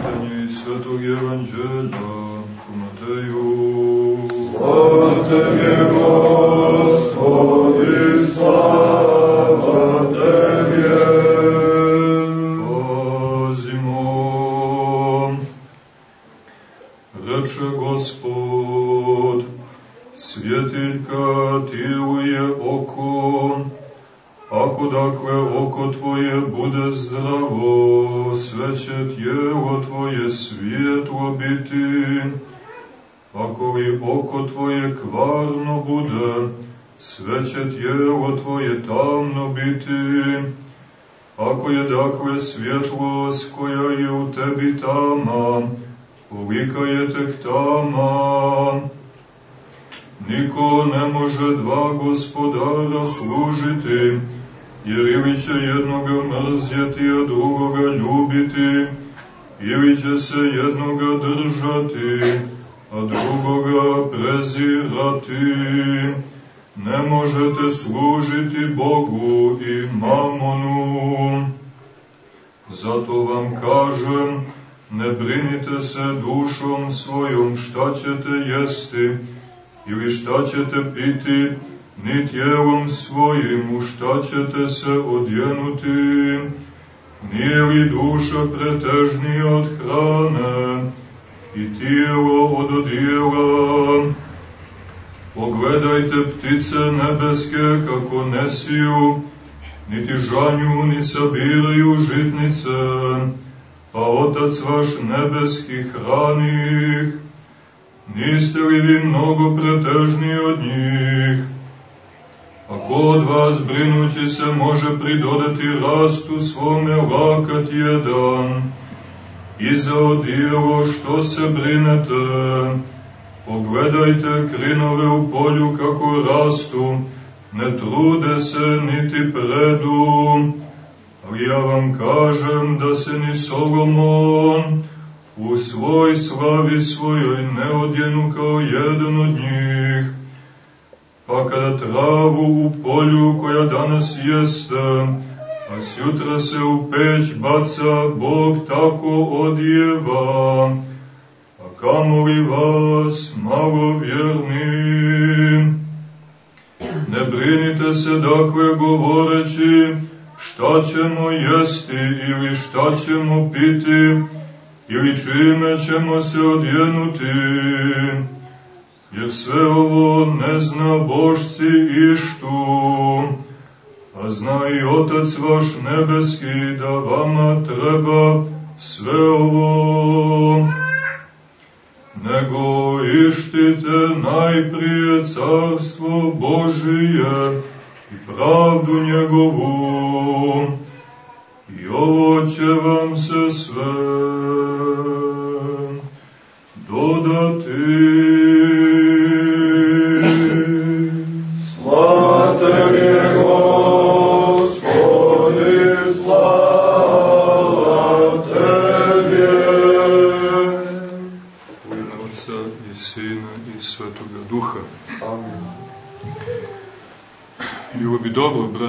Čitanje iz Svetog Evanđelja po Mateju. Slava Tebi, Gospodi, oko tvoje kvarno bude, sve će tijelo tvoje tamno biti. Ako je dakle svjetlost koja je u tebi tama, kolika je tek tama, Niko ne može dva gospodara služiti, jer ili će jednoga mrzjeti, a drugoga ljubiti, ili će se jednoga držati, a drugoga prezirati. Ne možete služiti Bogu i mamonu. Zato vam kažem, ne brinite se dušom svojom šta ćete jesti, ili šta ćete piti, ni tijelom svojim u šta ćete se odjenuti, nije li duša pretežnija od hrane i tijelo od odijela. Pogledajte ptice nebeske kako ne siju, niti žanju, ni sabiraju žitnice, a Otac vaš nebeski hrani ih. Niste li vi mnogo pretežniji od njih? Ako od vas brinući se može pridodati rastu svome lakat jedan, i za odijelo što se brinete, pogledajte krinove u polju kako rastu, ne trude se niti predu, ali ja vam kažem da se ni Solomon u svoj slavi svojoj ne odjenu kao jedan od njih, Pa kada travu u polju koja danas jeste, a sjutra se u peć baca, Bog tako odjeva, a kamo li vas malo vjerni? Ne brinite se dakle govoreći šta ćemo jesti ili šta ćemo piti ili čime ćemo se odjenuti. Jer sve ovo ne zna božci ištu, a zna i Otac vaš nebeski da vama treba sve ovo. Nego ištite najprije carstvo Božije i pravdu njegovu, i ovo će vam se sve dodati.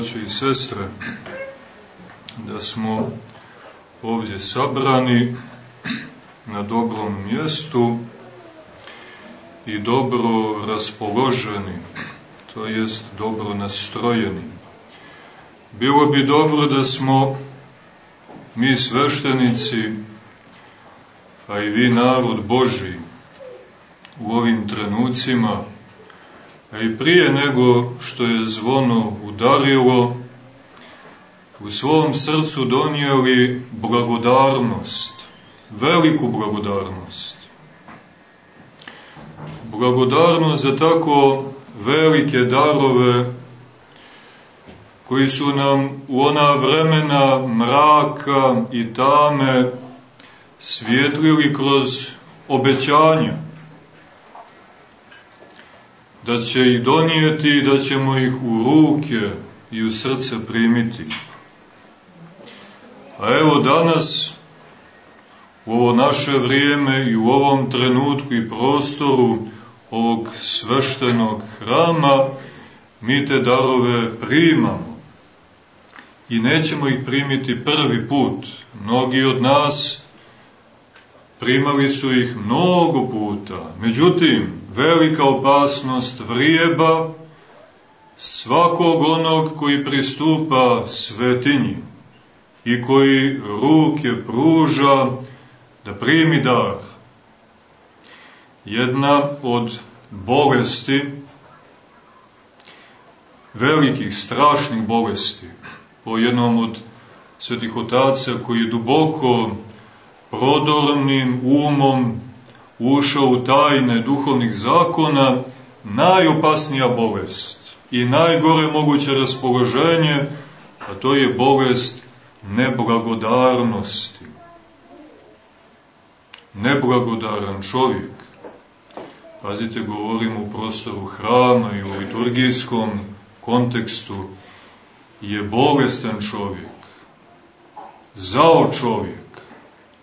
Braćo i sestre, da smo ovdje sabrani na dobrom mjestu i dobro raspoloženi, to jest dobro nastrojeni. Bilo bi dobro da smo mi sveštenici, a i vi narod Boži, u ovim trenucima a i prije nego što je zvono udarilo, u svom srcu donijeli blagodarnost, veliku blagodarnost. Blagodarnost za tako velike darove koji su nam u ona vremena mraka i tame svjetlili kroz obećanja da će ih donijeti i da ćemo ih u ruke i u srce primiti. A evo danas, u ovo naše vrijeme i u ovom trenutku i prostoru ovog sveštenog hrama, mi te darove primamo. I nećemo ih primiti prvi put. Mnogi od nas primali su ih mnogo puta. Međutim, velika opasnost vrijeba svakog onog koji pristupa svetinji i koji ruke pruža da primi dar. Jedna od bolesti, velikih, strašnih bolesti, po jednom od svetih otaca koji je duboko prodornim umom ušao u tajne duhovnih zakona, najopasnija bolest i najgore moguće raspoloženje, a to je bolest neblagodarnosti. Neblagodaran čovjek, pazite, govorimo u prostoru hrama i u liturgijskom kontekstu, je bolestan čovjek, zao čovjek,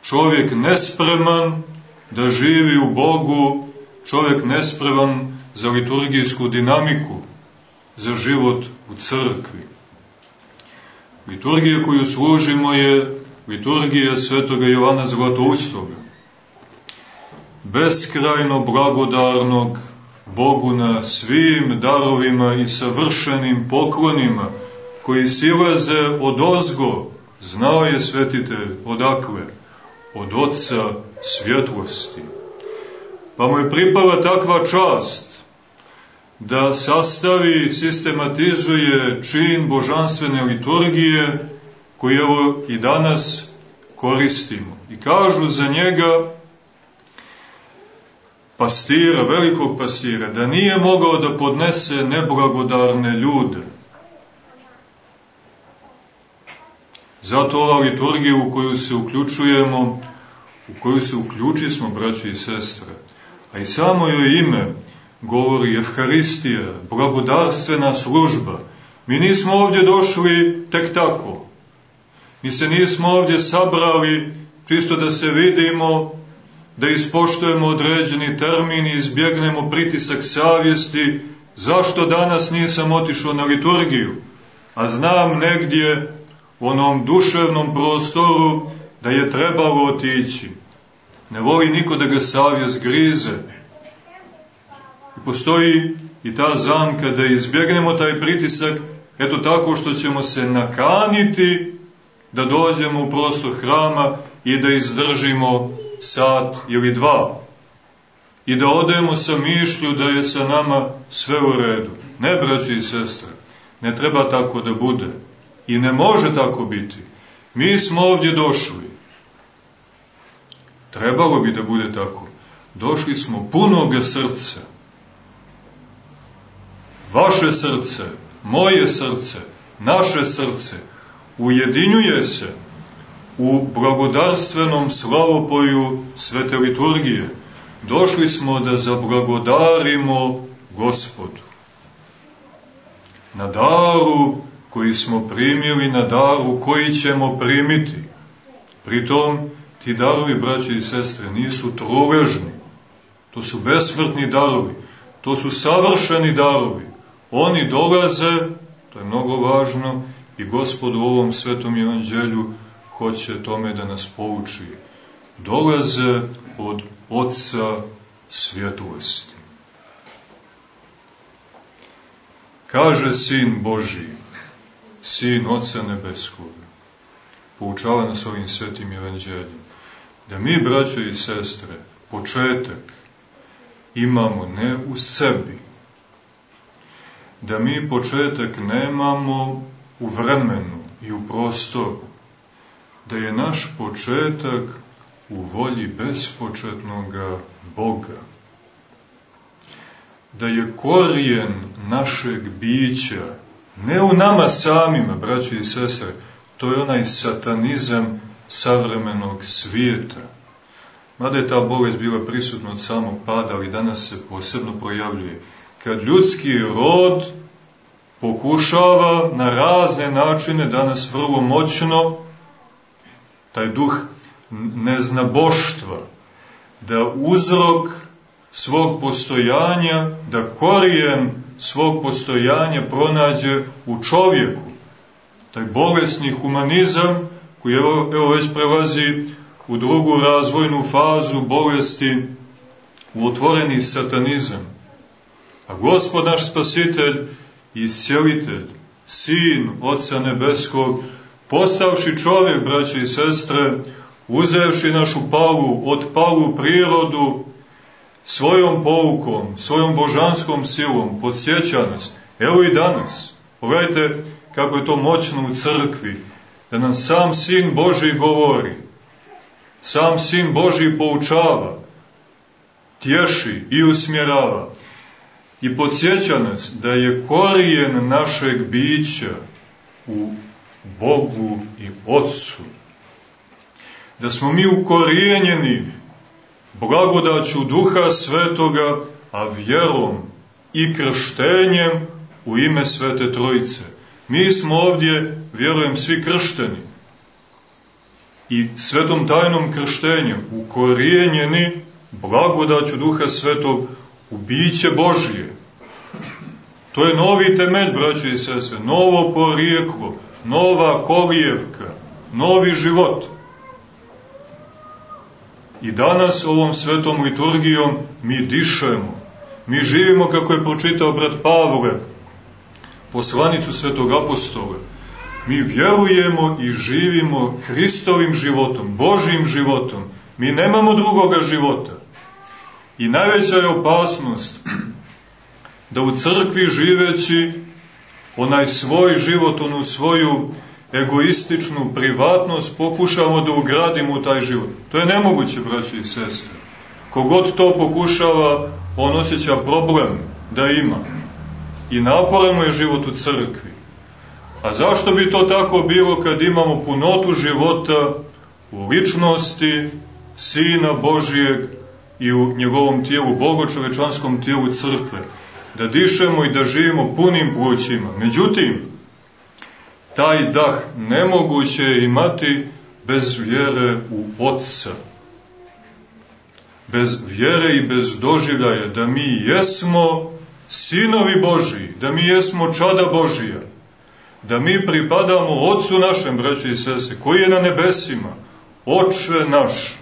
čovjek nespreman da živi u Bogu, čovjek nespreman za liturgijsku dinamiku, za život u crkvi. Liturgija koju služimo je liturgija svetoga Jovana Zlatoustoga, beskrajno blagodarnog Bogu na svim darovima i savršenim poklonima koji silaze od ozgo, znao je svetitelj odakle, od Otca svjetlosti. Pa mu je pripala takva čast da sastavi, sistematizuje čin božanstvene liturgije koji evo i danas koristimo. I kažu za njega pastira, velikog pastira, da nije mogao da podnese neblagodarne ljude. Zato ova liturgija u koju se uključujemo, u koju se uključi smo, braći i sestre, a i samo joj ime govori Evharistija, blagodarstvena služba. Mi nismo ovdje došli tek tako. Mi se nismo ovdje sabrali čisto da se vidimo, da ispoštujemo određeni termin i izbjegnemo pritisak savjesti, zašto danas nisam otišao na liturgiju, a znam negdje u onom duševnom prostoru da je trebalo otići. Ne voli niko da ga savjest grize. I postoji i ta zamka da izbjegnemo taj pritisak, eto tako što ćemo se nakaniti da dođemo u prostor hrama i da izdržimo sat ili dva. I da odemo sa mišlju da je sa nama sve u redu. Ne, braći i sestre, ne treba tako da bude. I ne može tako biti. Mi smo ovdje došli. Trebalo bi da bude tako. Došli smo punoga srca. Vaše srce, moje srce, naše srce ujedinjuje se u blagodarstvenom slavopoju svete liturgije. Došli smo da zablagodarimo gospodu. Na daru koji smo primili, na daru koji ćemo primiti. Pritom, ti darovi, braće i sestre, nisu truležni. To su besmrtni darovi. To su savršeni darovi. Oni dolaze, to je mnogo važno, i gospod u ovom svetom evanđelju hoće tome da nas pouči. Dolaze od Otca svjetlosti. Kaže Sin Boži, Sin Otca Nebeskoga, poučava nas ovim svetim evanđeljima, da mi, braćo i sestre, početak imamo ne u sebi, da mi početak nemamo u vremenu i u prostoru, da je naš početak u volji bespočetnog Boga, da je korijen našeg bića, ne u nama samima, braći i sestre, to je onaj satanizam savremenog svijeta. Mada je ta bolest bila prisutna od samog pada, ali danas se posebno projavljuje. Kad ljudski rod pokušava na razne načine, danas vrlo moćno, taj duh neznaboštva, da uzrok svog postojanja, da korijen svog postojanja pronađe u čovjeku. Taj bolesni humanizam, koji evo, evo već prelazi u drugu razvojnu fazu bolesti, u otvoreni satanizam. A gospod naš spasitelj i iscijelitelj, sin Otca Nebeskog, postavši čovjek, braće i sestre, uzevši našu palu, od palu prirodu, svojom poukom, svojom božanskom silom, podsjeća nas, evo i danas, pogledajte kako je to moćno u crkvi, da nam sam Sin Boži govori, sam Sin Boži poučava, tješi i usmjerava. I podsjeća nas da je korijen našeg bića u Bogu i Otcu. Da smo mi ukorijenjeni blagodaću Duha Svetoga, a vjerom i krštenjem u ime Svete Trojice. Mi smo ovdje, vjerujem, svi kršteni. I svetom tajnom krštenjem ukorijenjeni blagodaću Duha Svetog u biće Božije. To je novi temelj, braćo i sestre, novo porijeklo, nova kolijevka, novi život. I danas ovom svetom liturgijom mi dišemo, mi živimo kako je pročitao brat Pavle, poslanicu svetog apostola. Mi vjerujemo i živimo Hristovim životom, Božim životom. Mi nemamo drugoga života. I najveća je opasnost da u crkvi živeći onaj svoj život, onu svoju egoističnu privatnost pokušamo da ugradimo u taj život. To je nemoguće, braći i sestre. Kogod to pokušava, on osjeća problem da ima. I naporan je život u crkvi. A zašto bi to tako bilo kad imamo punotu života u ličnosti Sina Božijeg i u njegovom tijelu, bogočovečanskom tijelu crkve? Da dišemo i da živimo punim plućima. Međutim, taj dah nemoguće je imati bez vjere u Otca. Bez vjere i bez doživljaja da mi jesmo sinovi Božiji, da mi jesmo čada Božija, da mi pripadamo Otcu našem, braći i sese, koji je na nebesima, Oče naš,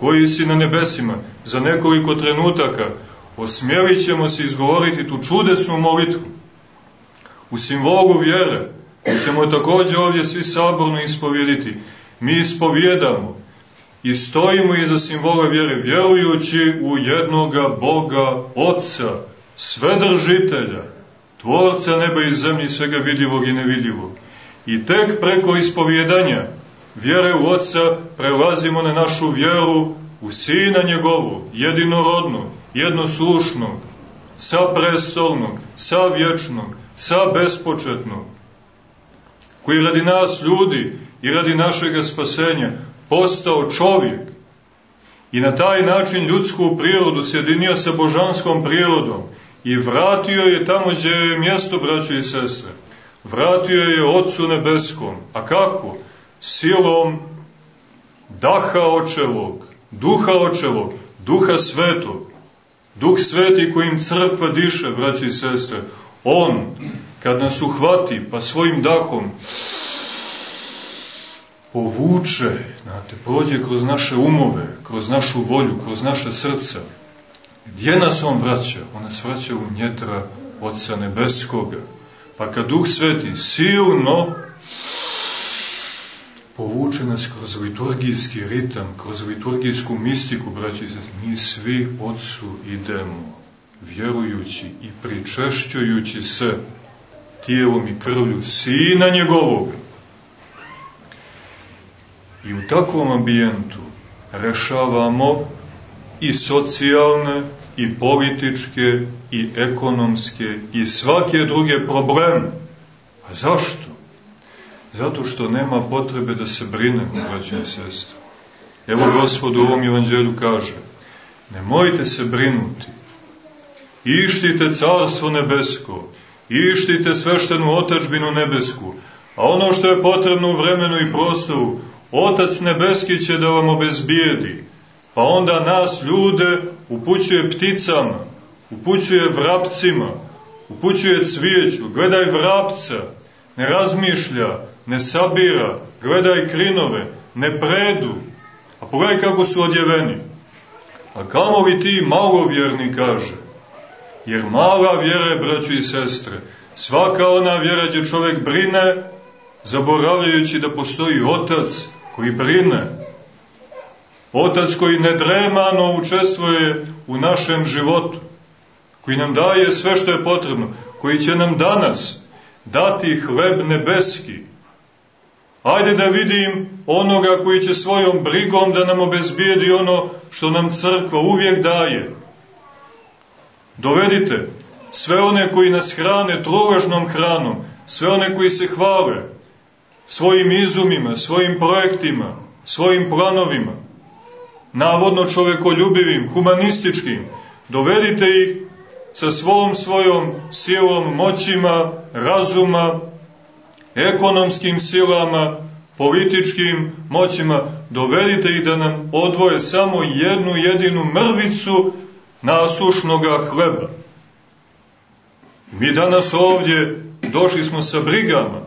koji si na nebesima, za nekoliko trenutaka osmjelit ćemo se izgovoriti tu čudesnu molitvu u simbolu vjere, Mi ćemo takođe ovdje svi saborno ispovjediti. Mi ispovjedamo i stojimo iza simbola vjere, vjerujući u jednoga Boga, Otca, Svedržitelja, Tvorca neba i zemlji, svega vidljivog i nevidljivog. I tek preko ispovjedanja vjere u Otca prelazimo na našu vjeru u Sina njegovu, jedinorodnog, jednoslušnog, sa prestolnog, sa vječnog, sa bespočetnog, koji radi nas ljudi i radi našeg spasenja postao čovjek i na taj način ljudsku prirodu sjedinio sa božanskom prirodom i vratio je tamo gdje je mjesto, braće i sestre. Vratio je Otcu Nebeskom. A kako? Silom daha očevog, duha očevog, duha svetog. Duh sveti kojim crkva diše, braće i sestre. On, kad nas uhvati, pa svojim dahom povuče, znate, prođe kroz naše umove, kroz našu volju, kroz naše srca. Gdje nas On vraća? On nas vraća u njetra Otca Nebeskoga. Pa kad Duh Sveti silno povuče nas kroz liturgijski ritam, kroz liturgijsku mistiku, braći, mi svi Otcu idemo, vjerujući i pričešćujući se tijelom i krvlju Sina njegovog. I u takvom ambijentu rešavamo i socijalne, i političke, i ekonomske, i svake druge probleme. A zašto? Zato što nema potrebe da se brinemo, braće i sestre. Evo Gospod u ovom evanđelju kaže, nemojte se brinuti, ištite carstvo nebesko, ištite sveštenu otačbinu nebesku, a ono što je potrebno u vremenu i prostoru, Otac nebeski će da vam obezbijedi, pa onda nas ljude upućuje pticama, upućuje vrapcima, upućuje cvijeću, gledaj vrapca, ne razmišlja, ne sabira, gledaj krinove, ne predu, A pogledaj kako su odjeveni. A kamo li ti malovjerni, kaže. Jer mala vjera je, braćo i sestre, svaka ona vjera gdje čovjek brine, zaboravljajući da postoji otac koji brine. Otac koji nedremano učestvuje u našem životu, koji nam daje sve što je potrebno, koji će nam danas dati hleb nebeski. Ajde da vidim onoga koji će svojom brigom da nam obezbijedi ono što nam crkva uvijek daje. Dovedite sve one koji nas hrane trovažnom hranom, sve one koji se hvale svojim izumima, svojim projektima, svojim planovima, navodno čovekoljubivim, humanističkim, dovedite ih sa svom svojom silom, moćima, razuma, ekonomskim silama, političkim moćima, dovedite ih da nam odvoje samo jednu jedinu mrvicu nasušnoga hleba. Mi danas ovdje došli smo sa brigama.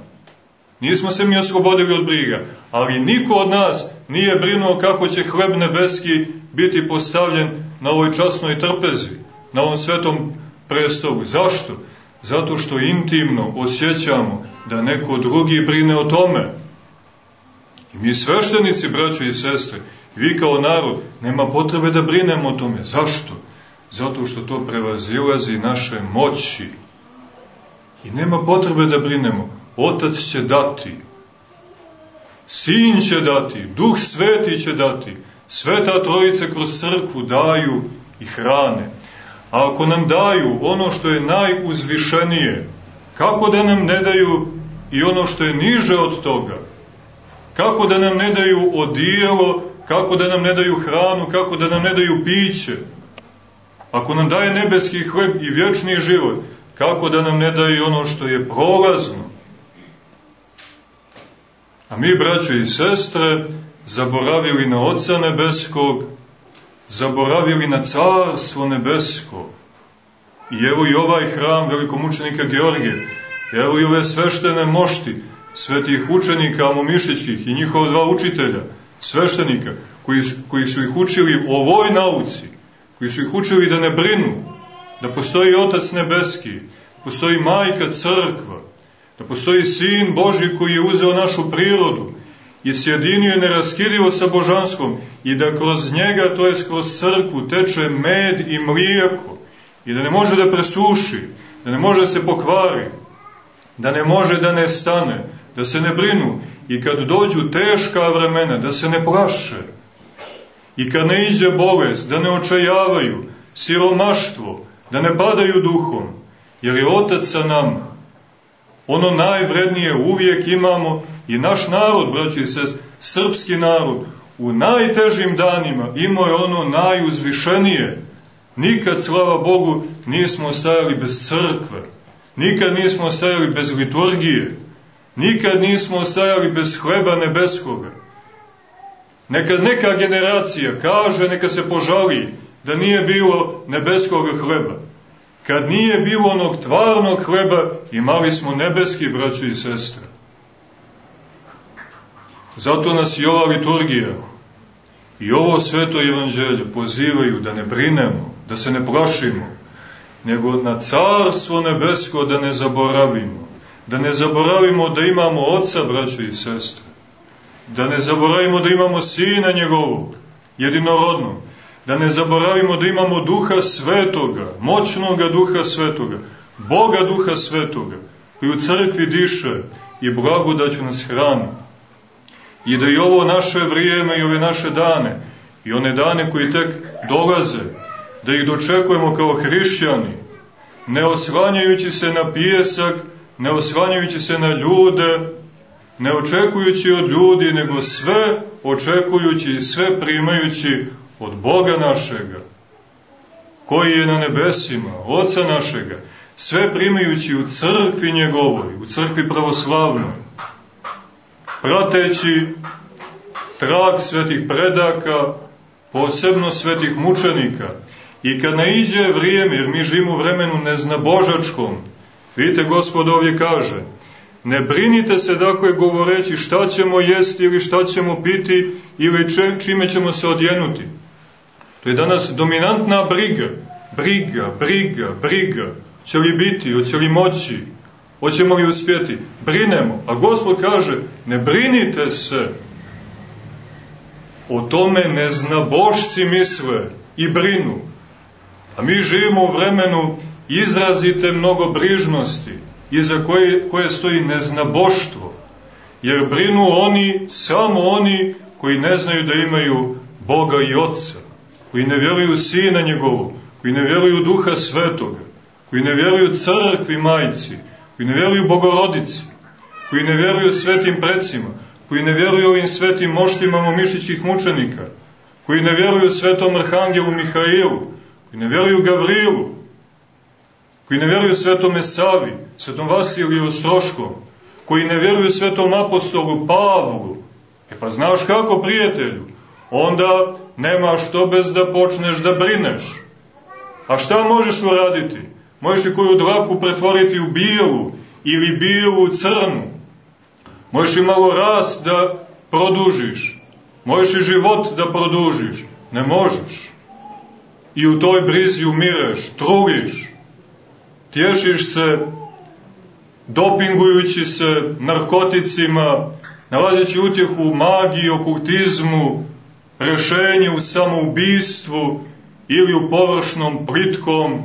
Nismo se mi oslobodili od briga, ali niko od nas nije brinuo kako će hleb nebeski biti postavljen na ovoj časnoj trpezi, na ovom svetom prestolu. Zašto? Zato što intimno osjećamo da neko drugi brine o tome. I mi sveštenici, braćo i sestre, vi kao narod, nema potrebe da brinemo o tome. Zašto? Zato što to prevazilazi naše moći. I nema potrebe da brinemo. Otac će dati. Sin će dati. Duh sveti će dati. Sveta trojica kroz crkvu daju i hrane. A ako nam daju ono što je najuzvišenije, kako da nam ne daju i ono što je niže od toga? Kako da nam ne daju odijelo, kako da nam ne daju hranu, kako da nam ne daju piće? Ako nam daje nebeski hleb i vječni život, kako da nam ne daju ono što je prolazno? A mi, braćo i sestre, zaboravili na Oca Nebeskog, zaboravili na Carstvo Nebesko. I evo i ovaj hram velikomučenika Georgije, evo i ove sveštene mošti, svetih učenika Momišićkih i njihova dva učitelja, sveštenika, koji, koji su ih učili ovoj nauci, koji su ih učili da ne brinu, da postoji Otac Nebeski, postoji Majka Crkva, da postoji Sin Boži koji je uzeo našu prirodu i sjedinio je neraskidivo sa božanskom i da kroz njega, to je kroz crkvu, teče med i mlijeko i da ne može da presuši, da ne može da se pokvari, da ne može da ne stane, da se ne brinu i kad dođu teška vremena, da se ne plaše i kad ne iđe bolest, da ne očajavaju, siromaštvo, da ne padaju duhom, jer je Otac sa nama. Ono najvrednije uvijek imamo i naš narod, braći sest, srpski narod, u najtežim danima imao je ono najuzvišenije. Nikad, slava Bogu, nismo ostajali bez crkve. Nikad nismo ostajali bez liturgije. Nikad nismo ostajali bez hleba nebeskoga. Neka neka generacija kaže, neka se požali da nije bilo nebeskog hleba. Kad nije bilo onog tvarnog hleba, imali smo nebeski braćo i sestre. Zato nas i ova liturgija i ovo sveto evanđelje pozivaju da ne brinemo, da se ne plašimo, nego na carstvo nebesko da ne zaboravimo. Da ne zaboravimo da imamo oca, braćo i sestre. Da ne zaboravimo da imamo sina njegovog, jedinorodnog da ne zaboravimo da imamo duha svetoga, moćnoga duha svetoga, Boga duha svetoga, koji u crkvi diše i blagodaću nas hrani. I da i ovo naše vrijeme i ove naše dane, i one dane koji tek dolaze, da ih dočekujemo kao hrišćani, ne osvanjajući se na pijesak, ne osvanjajući se na ljude, ne očekujući od ljudi, nego sve očekujući i sve primajući od Boga našega, koji je na nebesima, Oca našega, sve primajući u crkvi njegovoj, u crkvi pravoslavnoj, prateći trag svetih predaka, posebno svetih mučenika, i kad ne iđe vrijeme, jer mi živimo u vremenu neznabožačkom, vidite, gospod ovdje kaže, Ne brinite se, dakle, govoreći šta ćemo jesti ili šta ćemo piti ili čime ćemo se odjenuti. To je danas dominantna briga. Briga, briga, briga. Će li biti, hoće li moći, hoćemo li uspjeti? Brinemo. A Gospod kaže, ne brinite se. O tome neznabošci misle i brinu. A mi živimo u vremenu izrazite mnogobrižnosti, iza koje, koje stoji neznaboštvo. Jer brinu oni, samo oni koji ne znaju da imaju Boga i Otca, koji ne vjeruju Sina njegovog, koji ne vjeruju Duha Svetoga, koji ne vjeruju crkvi majci, koji ne vjeruju Bogorodici, koji ne vjeruju svetim precima, koji ne vjeruju ovim svetim moštima momišićih mučenika, koji ne vjeruju svetom arhangelu Mihailu, koji ne vjeruju Gavrilu, koji ne vjeruju svetome Savi, svetom Vasiliju Ostroškom, koji ne vjeruju svetom apostolu Pavlu. E pa znaš kako, prijatelju? Onda nema što bez da počneš da brineš. A šta možeš uraditi? Možeš i koju dlaku pretvoriti u bijelu ili bijelu u crnu. Možeš i malo rast da produžiš. Možeš i život da produžiš. Ne možeš. I u toj brizi umireš, truliš, tješiš se, dopingujući se narkoticima, nalazeći utjehu u magiji, okultizmu, rešenje u samoubistvu ili u površnom, plitkom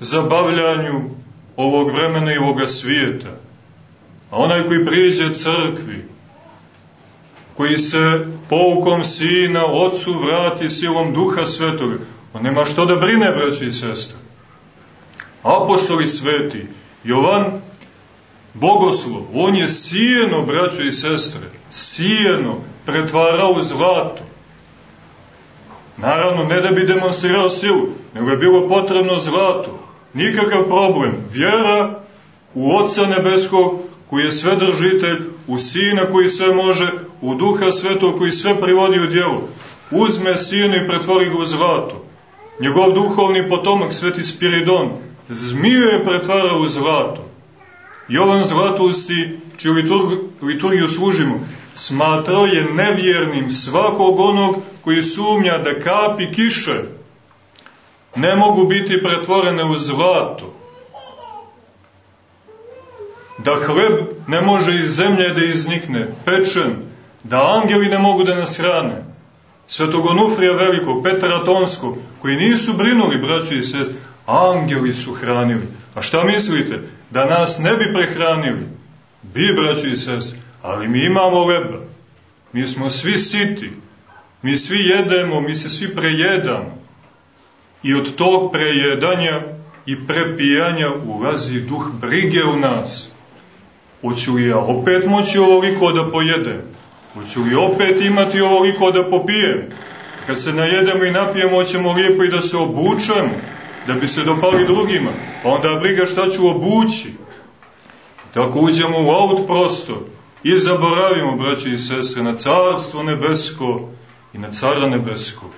zabavljanju ovog vremena i ovoga svijeta. A onaj koji priđe crkvi, koji se poukom sina ocu vrati silom duha svetoga, on nema što da brine, braći i sestre apostoli sveti, Jovan Bogoslov, on je sijeno, braćo i sestre, sijeno pretvarao zlato. Naravno, ne da bi demonstrirao silu, nego je bilo potrebno zlato. Nikakav problem. Vjera u Otca Nebeskog, koji je sve držitelj, u Sina koji sve može, u Duha Svetog koji sve privodi u djelo. Uzme Sina i pretvori ga u zlato. Njegov duhovni potomak, Sveti Spiridon, zmiju je pretvarao u zlato. Jovan Zlatusti, čiju liturgiju, liturgiju služimo, smatrao je nevjernim svakog onog koji sumnja da kapi kiše ne mogu biti pretvorene u zlato. Da hleb ne može iz zemlje da iznikne, pečen, da angeli ne mogu da nas hrane. Svetog Onufrija Velikog, Petra Tonskog, koji nisu brinuli, braći i sest, Angeli su hranili. A šta mislite? Da nas ne bi prehranili? Bi, braći i sest, ali mi imamo leba. Mi smo svi siti. Mi svi jedemo, mi se svi prejedamo. I od tog prejedanja i prepijanja ulazi duh brige u nas. Hoću li ja opet moći ovoliko da pojedem? Hoću li opet imati ovoliko da popijem? Kad se najedemo i napijemo, hoćemo lijepo i da se obučemo da bi se dopali drugima, pa onda briga šta ću obući. Tako uđemo u aut prosto i zaboravimo, braće i sestre, na carstvo nebesko i na cara nebeskog.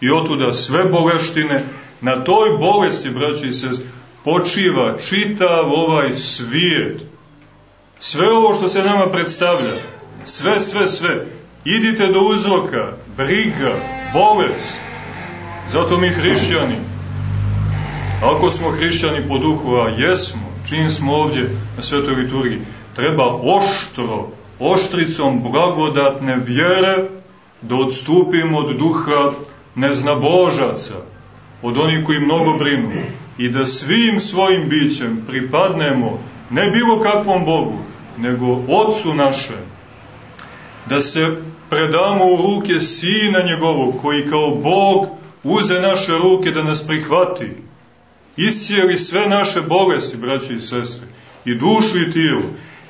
I otuda sve boleštine, na toj bolesti, braće i sestre, počiva čitav ovaj svijet. Sve ovo što se nama predstavlja, sve, sve, sve, idite do uzroka, briga, bolest. Zato mi hrišćani, Ako smo hrišćani po duhu, a jesmo, čim smo ovdje na svetoj liturgiji, treba oštro, oštricom blagodatne vjere da odstupimo od duha neznabožaca, od onih koji mnogo brinu i da svim svojim bićem pripadnemo ne bilo kakvom Bogu, nego Otcu našem, da se predamo u ruke Sina njegovog, koji kao Bog uze naše ruke da nas prihvati, iscijeli sve naše bolesti, braći i sestre, i dušu i tijelo,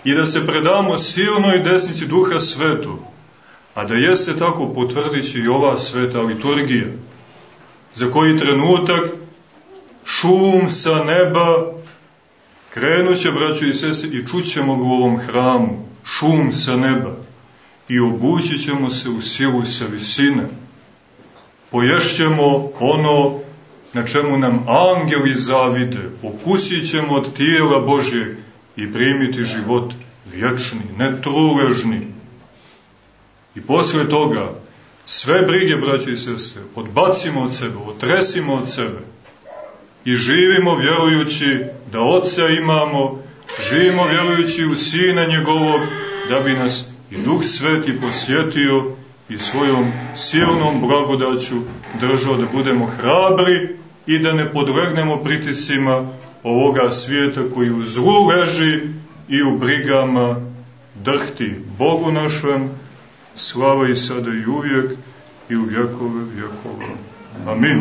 i da se predamo silnoj desnici duha svetu, a da jeste tako potvrdit će i ova sveta liturgija, za koji trenutak šum sa neba krenuće, braći i sestre, i čućemo ga u ovom hramu, šum sa neba, i obući ćemo se u silu sa visine, poješćemo ono na čemu nam angeli zavide, okusit ćemo od tijela Božje i primiti život vječni, ne truležni. I posle toga, sve brige, braće i sestre, odbacimo od sebe, otresimo od sebe i živimo vjerujući da Otca imamo, živimo vjerujući u Sina njegovog, da bi nas i Duh Sveti posjetio i svojom silnom blagodaću držao da budemo hrabri i da ne podlegnemo pritisima ovoga svijeta koji u zlu leži i u brigama drhti Bogu našem, slava i sada i uvijek i u vjekove vjekova. Amin.